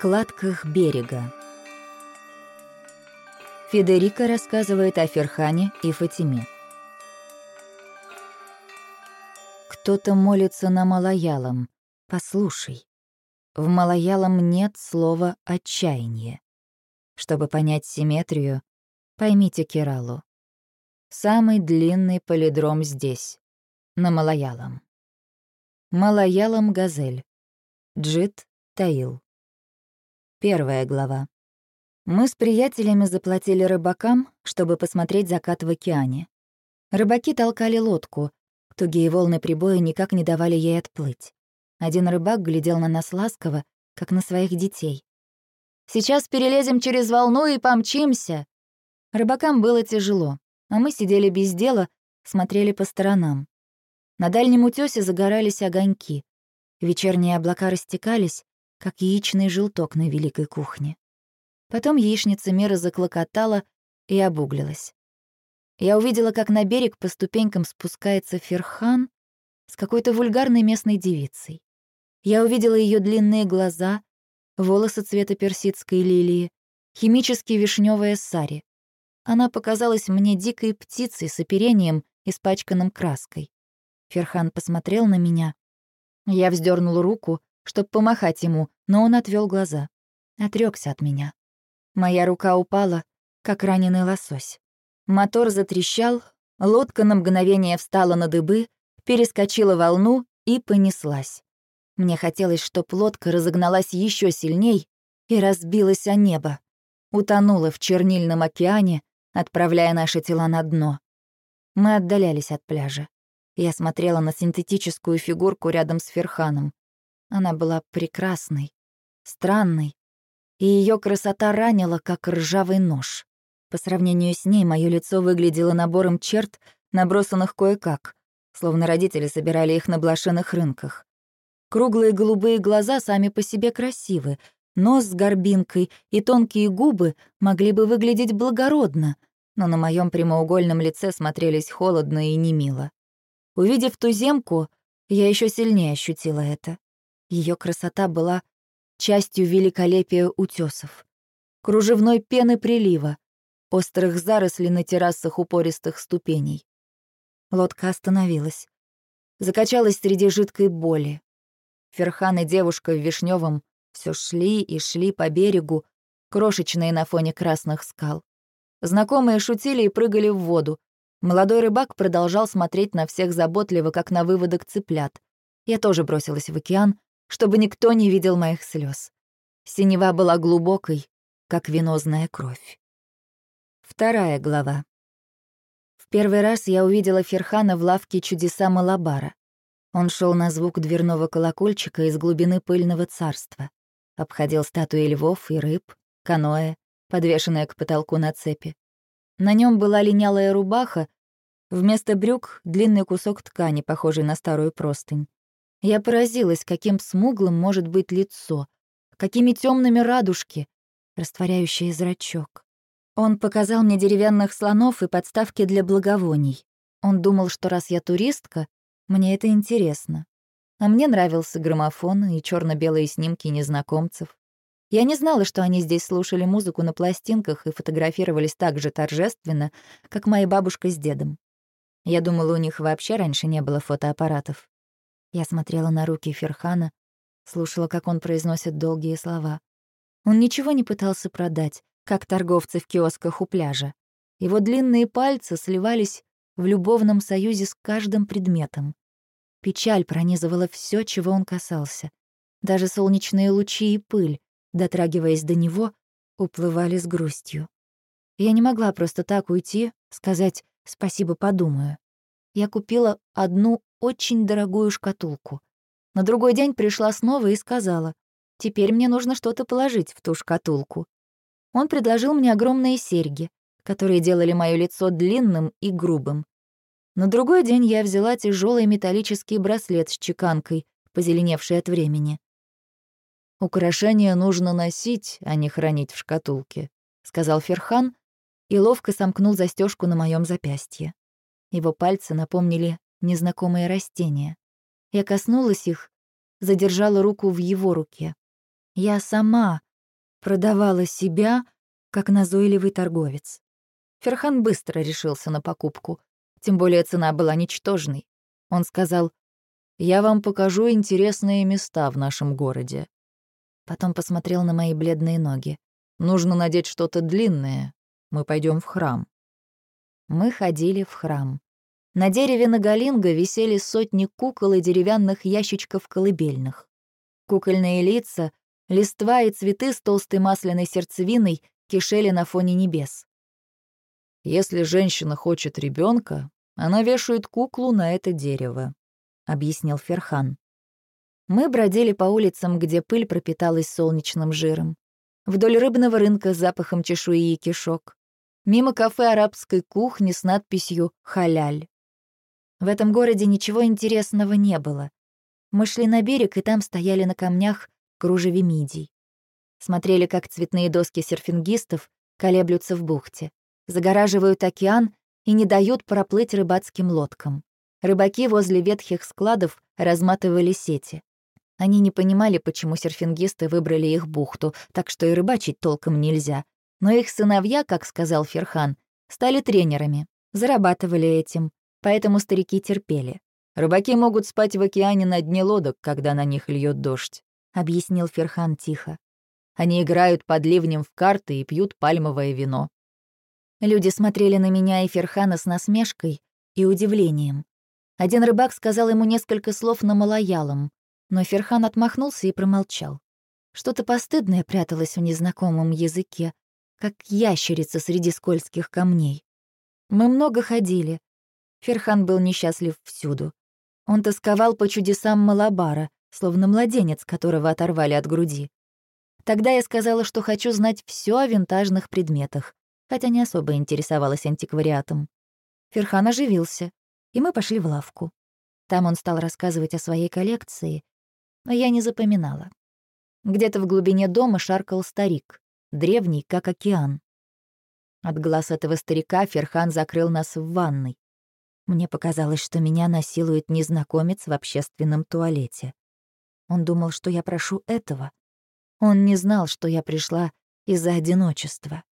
складках берега. Федерика рассказывает о Ферхане и Фатиме. Кто-то молится на малоялом. Послушай. В малоялом нет слова «отчаяние». Чтобы понять симметрию, поймите Киралу. Самый длинный полидром здесь, на малоялом. Малоялом газель. Джит Таил. Первая глава. Мы с приятелями заплатили рыбакам, чтобы посмотреть закат в океане. Рыбаки толкали лодку, тугие волны прибоя никак не давали ей отплыть. Один рыбак глядел на нас ласково, как на своих детей. «Сейчас перелезем через волну и помчимся!» Рыбакам было тяжело, а мы сидели без дела, смотрели по сторонам. На дальнем утёсе загорались огоньки. Вечерние облака растекались, как яичный желток на великой кухне. Потом яичница мира заклокотала и обуглилась. Я увидела, как на берег по ступенькам спускается Ферхан с какой-то вульгарной местной девицей. Я увидела ее длинные глаза, волосы цвета персидской лилии, химически вишневая сари. Она показалась мне дикой птицей с оперением, испачканным краской. Ферхан посмотрел на меня. Я вздернула руку, чтобы помахать ему, но он отвел глаза. Отрекся от меня. Моя рука упала, как раненый лосось. Мотор затрещал, лодка на мгновение встала на дыбы, перескочила волну и понеслась. Мне хотелось, чтоб лодка разогналась еще сильней и разбилась о небо. Утонула в чернильном океане, отправляя наши тела на дно. Мы отдалялись от пляжа. Я смотрела на синтетическую фигурку рядом с Ферханом. Она была прекрасной, странной, и ее красота ранила, как ржавый нож. По сравнению с ней мое лицо выглядело набором черт, набросанных кое-как, словно родители собирали их на блошиных рынках. Круглые голубые глаза сами по себе красивы, нос с горбинкой и тонкие губы могли бы выглядеть благородно, но на моем прямоугольном лице смотрелись холодно и немило. Увидев туземку, я еще сильнее ощутила это. Ее красота была частью великолепия утесов, кружевной пены прилива, острых зарослей на террасах упористых ступеней. Лодка остановилась. Закачалась среди жидкой боли. Ферхан и девушка в вишневом все шли и шли по берегу, крошечные на фоне красных скал. Знакомые шутили и прыгали в воду. Молодой рыбак продолжал смотреть на всех заботливо, как на выводок цыплят. Я тоже бросилась в океан, чтобы никто не видел моих слез. Синева была глубокой, как венозная кровь. Вторая глава. В первый раз я увидела Ферхана в лавке чудеса Малабара. Он шел на звук дверного колокольчика из глубины пыльного царства. Обходил статуи львов и рыб, каноэ, подвешенное к потолку на цепи. На нем была линялая рубаха, вместо брюк — длинный кусок ткани, похожий на старую простынь. Я поразилась, каким смуглым может быть лицо, какими темными радужки, растворяющие зрачок. Он показал мне деревянных слонов и подставки для благовоний. Он думал, что раз я туристка, мне это интересно. А мне нравился граммофон и черно белые снимки незнакомцев. Я не знала, что они здесь слушали музыку на пластинках и фотографировались так же торжественно, как моя бабушка с дедом. Я думала, у них вообще раньше не было фотоаппаратов. Я смотрела на руки Ферхана, слушала, как он произносит долгие слова. Он ничего не пытался продать, как торговцы в киосках у пляжа. Его длинные пальцы сливались в любовном союзе с каждым предметом. Печаль пронизывала все, чего он касался. Даже солнечные лучи и пыль, дотрагиваясь до него, уплывали с грустью. Я не могла просто так уйти, сказать «спасибо, подумаю». Я купила одну очень дорогую шкатулку. На другой день пришла снова и сказала, «Теперь мне нужно что-то положить в ту шкатулку». Он предложил мне огромные серьги, которые делали моё лицо длинным и грубым. На другой день я взяла тяжелый металлический браслет с чеканкой, позеленевший от времени. «Украшения нужно носить, а не хранить в шкатулке», — сказал Ферхан и ловко сомкнул застежку на моем запястье. Его пальцы напомнили незнакомые растения. Я коснулась их, задержала руку в его руке. Я сама продавала себя, как назойливый торговец. Ферхан быстро решился на покупку, тем более цена была ничтожной. Он сказал, «Я вам покажу интересные места в нашем городе». Потом посмотрел на мои бледные ноги. «Нужно надеть что-то длинное. Мы пойдем в храм». Мы ходили в храм. На дереве Нагалинга висели сотни кукол и деревянных ящичков колыбельных. Кукольные лица, листва и цветы с толстой масляной сердцевиной кишели на фоне небес. «Если женщина хочет ребенка, она вешает куклу на это дерево», — объяснил Ферхан. Мы бродили по улицам, где пыль пропиталась солнечным жиром. Вдоль рыбного рынка с запахом чешуи и кишок. Мимо кафе арабской кухни с надписью «Халяль». В этом городе ничего интересного не было. Мы шли на берег, и там стояли на камнях кружеви мидий. Смотрели, как цветные доски серфингистов колеблются в бухте, загораживают океан и не дают проплыть рыбацким лодкам. Рыбаки возле ветхих складов разматывали сети. Они не понимали, почему серфингисты выбрали их бухту, так что и рыбачить толком нельзя. Но их сыновья, как сказал Ферхан, стали тренерами, зарабатывали этим, поэтому старики терпели. «Рыбаки могут спать в океане на дне лодок, когда на них льет дождь», — объяснил Ферхан тихо. «Они играют под ливнем в карты и пьют пальмовое вино». Люди смотрели на меня и Ферхана с насмешкой и удивлением. Один рыбак сказал ему несколько слов на малоялом, но Ферхан отмахнулся и промолчал. Что-то постыдное пряталось в незнакомом языке, как ящерица среди скользких камней. Мы много ходили, Ферхан был несчастлив всюду. Он тосковал по чудесам Малабара, словно младенец, которого оторвали от груди. Тогда я сказала, что хочу знать все о винтажных предметах, хотя не особо интересовалась антиквариатом. Ферхан оживился, и мы пошли в лавку. Там он стал рассказывать о своей коллекции, но я не запоминала. Где-то в глубине дома шаркал старик, древний, как океан. От глаз этого старика Ферхан закрыл нас в ванной. Мне показалось, что меня насилует незнакомец в общественном туалете. Он думал, что я прошу этого. Он не знал, что я пришла из-за одиночества.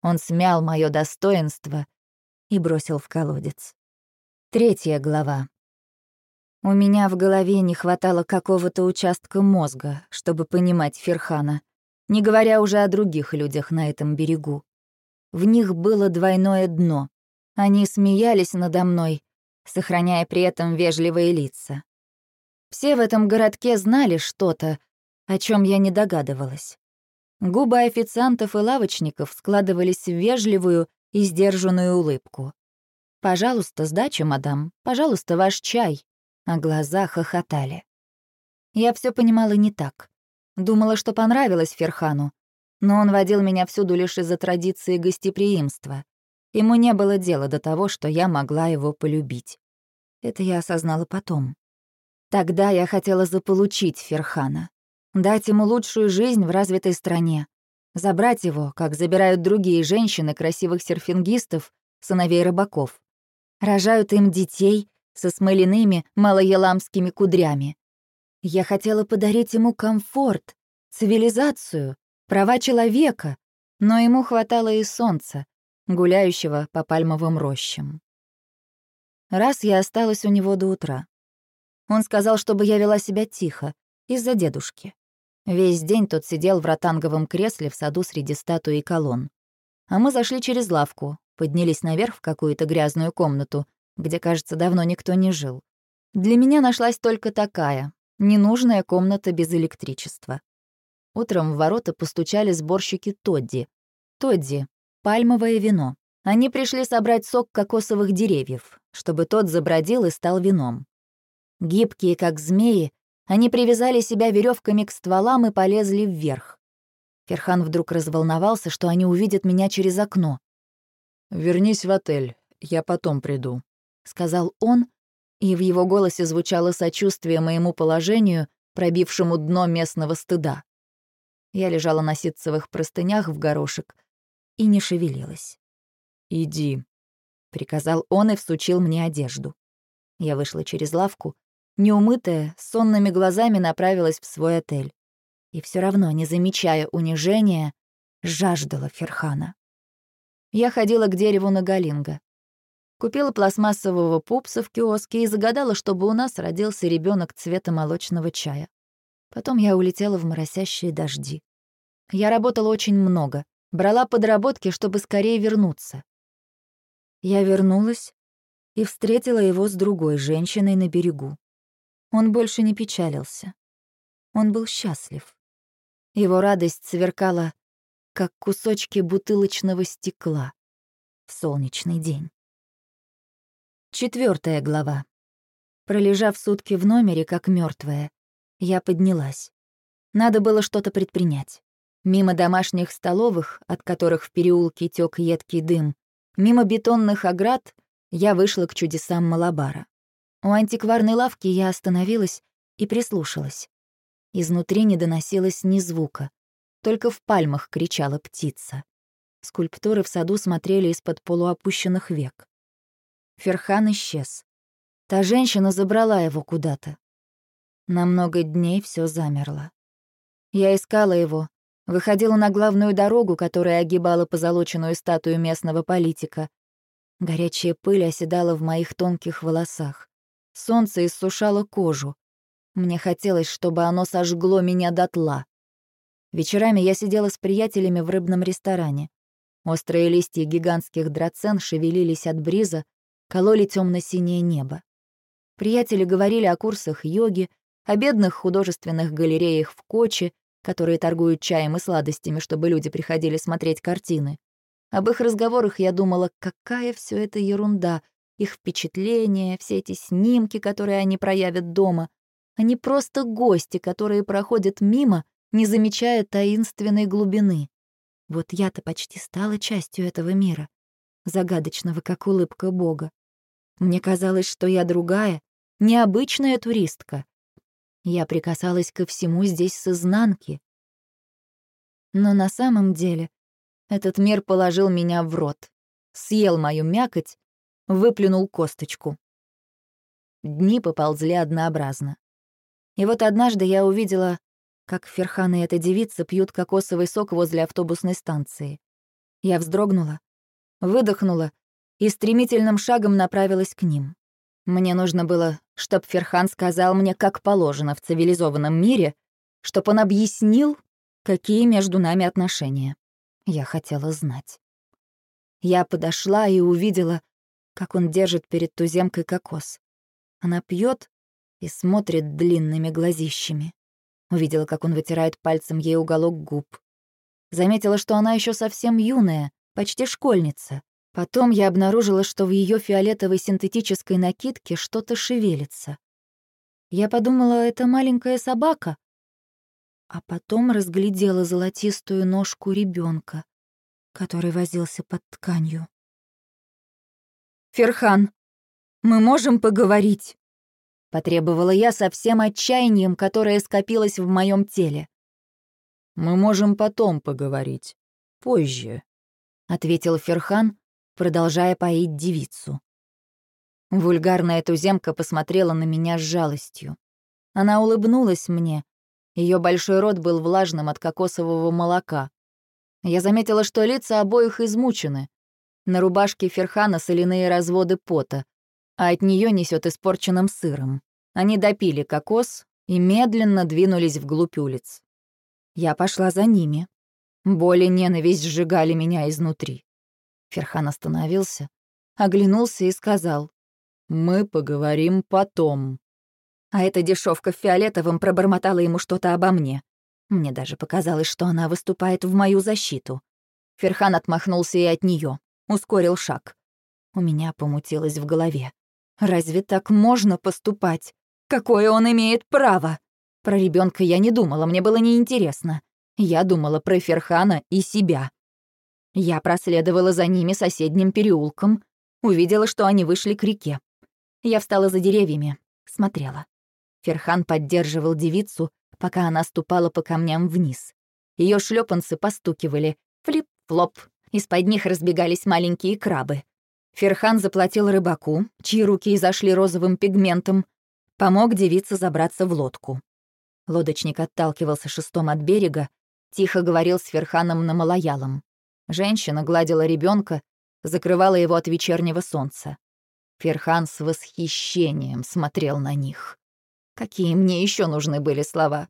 Он смял мое достоинство и бросил в колодец. Третья глава. У меня в голове не хватало какого-то участка мозга, чтобы понимать Ферхана, не говоря уже о других людях на этом берегу. В них было двойное дно. Они смеялись надо мной, сохраняя при этом вежливые лица. Все в этом городке знали что-то, о чем я не догадывалась. Губы официантов и лавочников складывались в вежливую и сдержанную улыбку. «Пожалуйста, сдача, мадам, пожалуйста, ваш чай», а глаза хохотали. Я все понимала не так. Думала, что понравилось Ферхану, но он водил меня всюду лишь из-за традиции гостеприимства. Ему не было дела до того, что я могла его полюбить. Это я осознала потом. Тогда я хотела заполучить Ферхана, дать ему лучшую жизнь в развитой стране, забрать его, как забирают другие женщины красивых серфингистов, сыновей рыбаков. Рожают им детей со смоляными малоеламскими кудрями. Я хотела подарить ему комфорт, цивилизацию, права человека, но ему хватало и солнца, гуляющего по пальмовым рощам. Раз я осталась у него до утра. Он сказал, чтобы я вела себя тихо, из-за дедушки. Весь день тот сидел в ротанговом кресле в саду среди статуи и колонн. А мы зашли через лавку, поднялись наверх в какую-то грязную комнату, где, кажется, давно никто не жил. Для меня нашлась только такая, ненужная комната без электричества. Утром в ворота постучали сборщики Тодди. Тодди пальмовое вино. Они пришли собрать сок кокосовых деревьев, чтобы тот забродил и стал вином. Гибкие, как змеи, они привязали себя веревками к стволам и полезли вверх. Ферхан вдруг разволновался, что они увидят меня через окно. «Вернись в отель, я потом приду», — сказал он, и в его голосе звучало сочувствие моему положению, пробившему дно местного стыда. Я лежала на ситцевых простынях в горошек, и не шевелилась. «Иди», — приказал он и всучил мне одежду. Я вышла через лавку, неумытая, сонными глазами направилась в свой отель. и все равно, не замечая унижения, жаждала Ферхана. Я ходила к дереву на Галинга. Купила пластмассового пупса в киоске и загадала, чтобы у нас родился ребенок цвета молочного чая. Потом я улетела в моросящие дожди. Я работала очень много, брала подработки, чтобы скорее вернуться. Я вернулась и встретила его с другой женщиной на берегу. Он больше не печалился. Он был счастлив. Его радость сверкала, как кусочки бутылочного стекла в солнечный день. Четвертая глава. Пролежав сутки в номере, как мертвая, я поднялась. Надо было что-то предпринять. Мимо домашних столовых, от которых в переулке тек едкий дым, мимо бетонных оград я вышла к чудесам Малабара. У антикварной лавки я остановилась и прислушалась. Изнутри не доносилось ни звука, только в пальмах кричала птица. Скульптуры в саду смотрели из-под полуопущенных век. Ферхан исчез. Та женщина забрала его куда-то. На много дней все замерло. Я искала его, выходила на главную дорогу, которая огибала позолоченную статую местного политика. Горячая пыль оседала в моих тонких волосах. Солнце иссушало кожу. Мне хотелось, чтобы оно сожгло меня дотла. Вечерами я сидела с приятелями в рыбном ресторане. Острые листья гигантских драцен шевелились от бриза, кололи темно синее небо. Приятели говорили о курсах йоги, о бедных художественных галереях в Коче, которые торгуют чаем и сладостями, чтобы люди приходили смотреть картины. Об их разговорах я думала, какая все это ерунда, их впечатления, все эти снимки, которые они проявят дома. Они просто гости, которые проходят мимо, не замечая таинственной глубины. Вот я-то почти стала частью этого мира загадочного, как улыбка Бога. Мне казалось, что я другая, необычная туристка. Я прикасалась ко всему здесь с изнанки. Но на самом деле этот мир положил меня в рот, съел мою мякоть, выплюнул косточку. Дни поползли однообразно. И вот однажды я увидела, как Ферхан и эта девица пьют кокосовый сок возле автобусной станции. Я вздрогнула, выдохнула и стремительным шагом направилась к ним. Мне нужно было, чтоб Ферхан сказал мне, как положено в цивилизованном мире, чтоб он объяснил, какие между нами отношения. Я хотела знать. Я подошла и увидела, как он держит перед туземкой кокос. Она пьет и смотрит длинными глазищами. Увидела, как он вытирает пальцем ей уголок губ. Заметила, что она еще совсем юная, почти школьница. Потом я обнаружила, что в ее фиолетовой синтетической накидке что-то шевелится. Я подумала, это маленькая собака. А потом разглядела золотистую ножку ребенка, который возился под тканью. «Ферхан, мы можем поговорить?» Потребовала я со всем отчаянием, которое скопилось в моем теле. «Мы можем потом поговорить. Позже», — ответил Ферхан, продолжая поить девицу. Вульгарная туземка посмотрела на меня с жалостью. Она улыбнулась мне. Ее большой рот был влажным от кокосового молока. Я заметила, что лица обоих измучены. На рубашке Ферхана соляные разводы пота, а от нее несет испорченным сыром. Они допили кокос и медленно двинулись вглубь улиц. Я пошла за ними. Боль и ненависть сжигали меня изнутри. Ферхан остановился, оглянулся и сказал, «Мы поговорим потом». А эта дешевка в фиолетовом пробормотала ему что-то обо мне. Мне даже показалось, что она выступает в мою защиту. Ферхан отмахнулся и от нее, ускорил шаг. У меня помутилось в голове. Разве так можно поступать? Какое он имеет право? Про ребенка я не думала, мне было неинтересно. Я думала про Ферхана и себя. Я проследовала за ними соседним переулком, увидела, что они вышли к реке. Я встала за деревьями, смотрела. Ферхан поддерживал девицу, пока она ступала по камням вниз. Ее шлепанцы постукивали, флип-флоп, из-под них разбегались маленькие крабы. Ферхан заплатил рыбаку, чьи руки изошли розовым пигментом, помог девице забраться в лодку. Лодочник отталкивался шестом от берега, тихо говорил с Ферханом на малоялом. Женщина гладила ребенка, закрывала его от вечернего солнца. Ферхан с восхищением смотрел на них. Какие мне еще нужны были слова?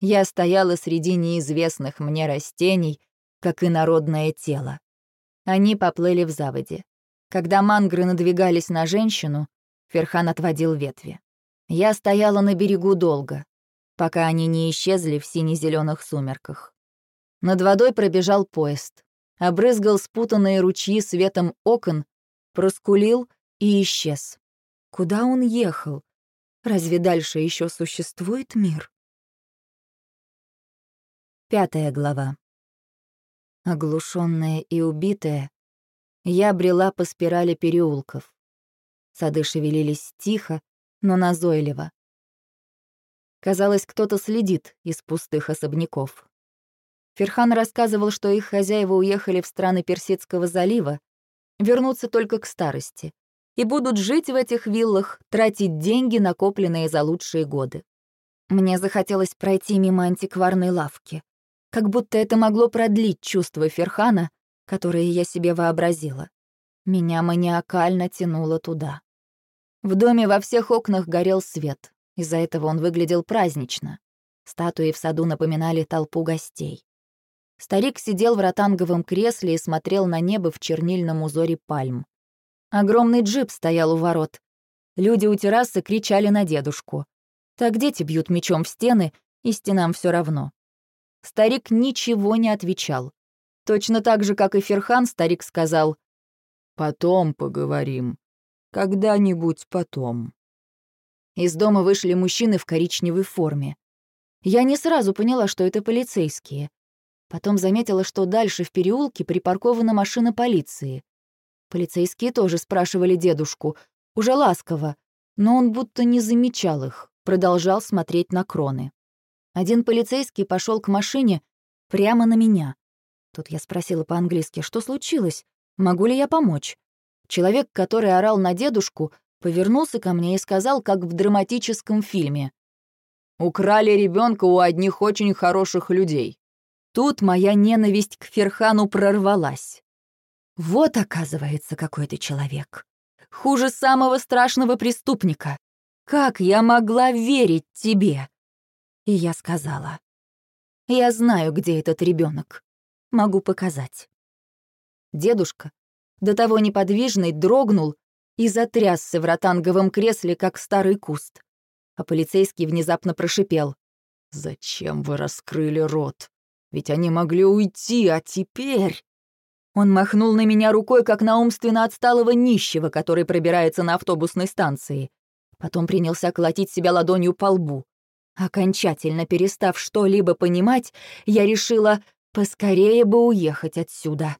Я стояла среди неизвестных мне растений, как и народное тело. Они поплыли в заводе. Когда мангры надвигались на женщину, Ферхан отводил ветви. Я стояла на берегу долго, пока они не исчезли в сине зеленых сумерках. Над водой пробежал поезд, обрызгал спутанные ручьи светом окон, проскулил и исчез. Куда он ехал? Разве дальше еще существует мир? Пятая глава. Оглушенная и убитая, я брела по спирали переулков. Сады шевелились тихо, но назойливо. Казалось, кто-то следит из пустых особняков. Ферхан рассказывал, что их хозяева уехали в страны Персидского залива, вернутся только к старости и будут жить в этих виллах, тратить деньги, накопленные за лучшие годы. Мне захотелось пройти мимо антикварной лавки, как будто это могло продлить чувства Ферхана, которые я себе вообразила. Меня маниакально тянуло туда. В доме во всех окнах горел свет. Из-за этого он выглядел празднично. Статуи в саду напоминали толпу гостей. Старик сидел в ротанговом кресле и смотрел на небо в чернильном узоре пальм. Огромный джип стоял у ворот. Люди у террасы кричали на дедушку. Так дети бьют мечом в стены, и стенам все равно. Старик ничего не отвечал. Точно так же, как и Ферхан, старик сказал «Потом поговорим. Когда-нибудь потом». Из дома вышли мужчины в коричневой форме. Я не сразу поняла, что это полицейские. Потом заметила, что дальше в переулке припаркована машина полиции. Полицейские тоже спрашивали дедушку, уже ласково, но он будто не замечал их, продолжал смотреть на кроны. Один полицейский пошел к машине прямо на меня. Тут я спросила по-английски, что случилось, могу ли я помочь. Человек, который орал на дедушку, повернулся ко мне и сказал, как в драматическом фильме. «Украли ребенка у одних очень хороших людей». Тут моя ненависть к Ферхану прорвалась. Вот, оказывается, какой ты человек. Хуже самого страшного преступника. Как я могла верить тебе? И я сказала. Я знаю, где этот ребенок. Могу показать. Дедушка, до того неподвижный, дрогнул и затрясся в ротанговом кресле, как старый куст. А полицейский внезапно прошипел. «Зачем вы раскрыли рот? Ведь они могли уйти, а теперь...» Он махнул на меня рукой, как на умственно отсталого нищего, который пробирается на автобусной станции. Потом принялся колотить себя ладонью по лбу. Окончательно перестав что-либо понимать, я решила поскорее бы уехать отсюда.